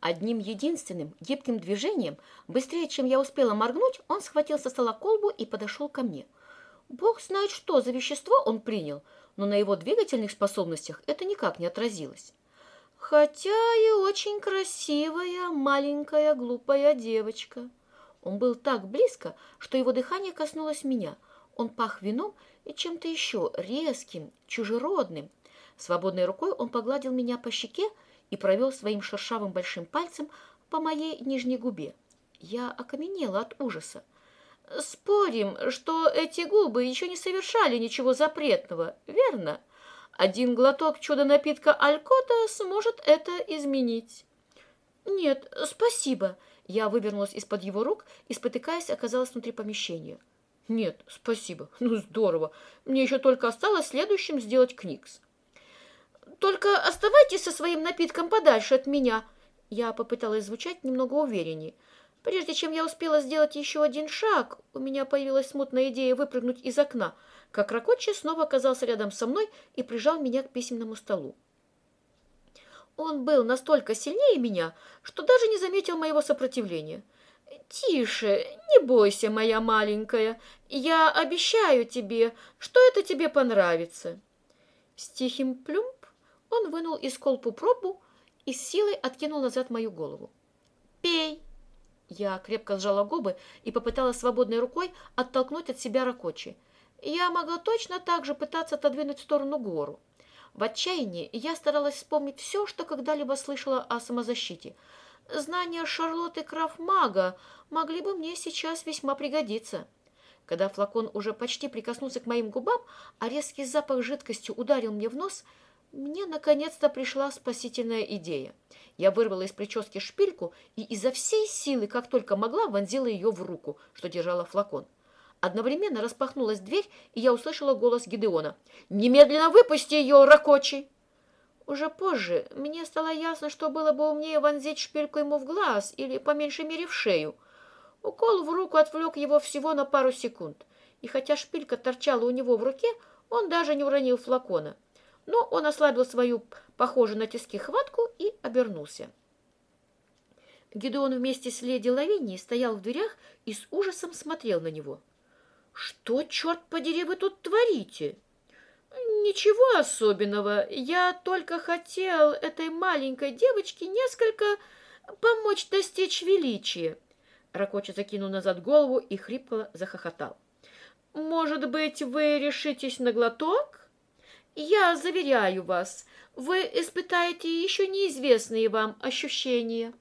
Одним единственным гибким движением, быстрее, чем я успела моргнуть, он схватил со стола колбу и подошел ко мне. Бог знает, что за вещество он принял, но на его двигательных способностях это никак не отразилось. Хотя и очень красивая, маленькая, глупая девочка. Он был так близко, что его дыхание коснулось меня. Он пах вином и чем-то еще резким, чужеродным. Свободной рукой он погладил меня по щеке и провел своим шершавым большим пальцем по моей нижней губе. Я окаменела от ужаса. «Спорим, что эти губы еще не совершали ничего запретного, верно? Один глоток чудо-напитка Алькота сможет это изменить». «Нет, спасибо». Я вывернулась из-под его рук и, спотыкаясь, оказалась внутри помещения. «Нет, спасибо. Ну, здорово. Мне еще только осталось следующим сделать кникс». Только оставайтесь со своим напитком подальше от меня. Я попыталась звучать немного увереннее. Прежде чем я успела сделать еще один шаг, у меня появилась смутная идея выпрыгнуть из окна, как Ракотчи снова оказался рядом со мной и прижал меня к письменному столу. Он был настолько сильнее меня, что даже не заметил моего сопротивления. «Тише, не бойся, моя маленькая. Я обещаю тебе, что это тебе понравится». С тихим плюмп он вынул из колпу пробу и силой откинул назад мою голову. «Пей!» Я крепко сжала губы и попыталась свободной рукой оттолкнуть от себя Ракочи. Я могла точно так же пытаться отодвинуть в сторону гору. В отчаянии я старалась вспомнить все, что когда-либо слышала о самозащите. Знания Шарлотты Крафмага могли бы мне сейчас весьма пригодиться. Когда флакон уже почти прикоснулся к моим губам, а резкий запах жидкости ударил мне в нос – мне наконец-то пришла спасительная идея. Я вырвала из прически шпильку и изо всей силы, как только могла, вонзила ее в руку, что держала флакон. Одновременно распахнулась дверь, и я услышала голос Гидеона. «Немедленно выпусти ее, Ракочи!» Уже позже мне стало ясно, что было бы умнее вонзить шпильку ему в глаз или, по меньшей мере, в шею. Укол в руку отвлек его всего на пару секунд, и хотя шпилька торчала у него в руке, он даже не уронил флакона но он ослабил свою, похожую на тиски, хватку и обернулся. Гедеон вместе с леди Лавинией стоял в дверях и с ужасом смотрел на него. «Что, черт подери, вы тут творите?» «Ничего особенного. Я только хотел этой маленькой девочке несколько помочь достичь величия». Ракоча закинул назад голову и хрипло захохотал. «Может быть, вы решитесь на глоток?» Я заверяю вас, вы испытаете еще неизвестные вам ощущения.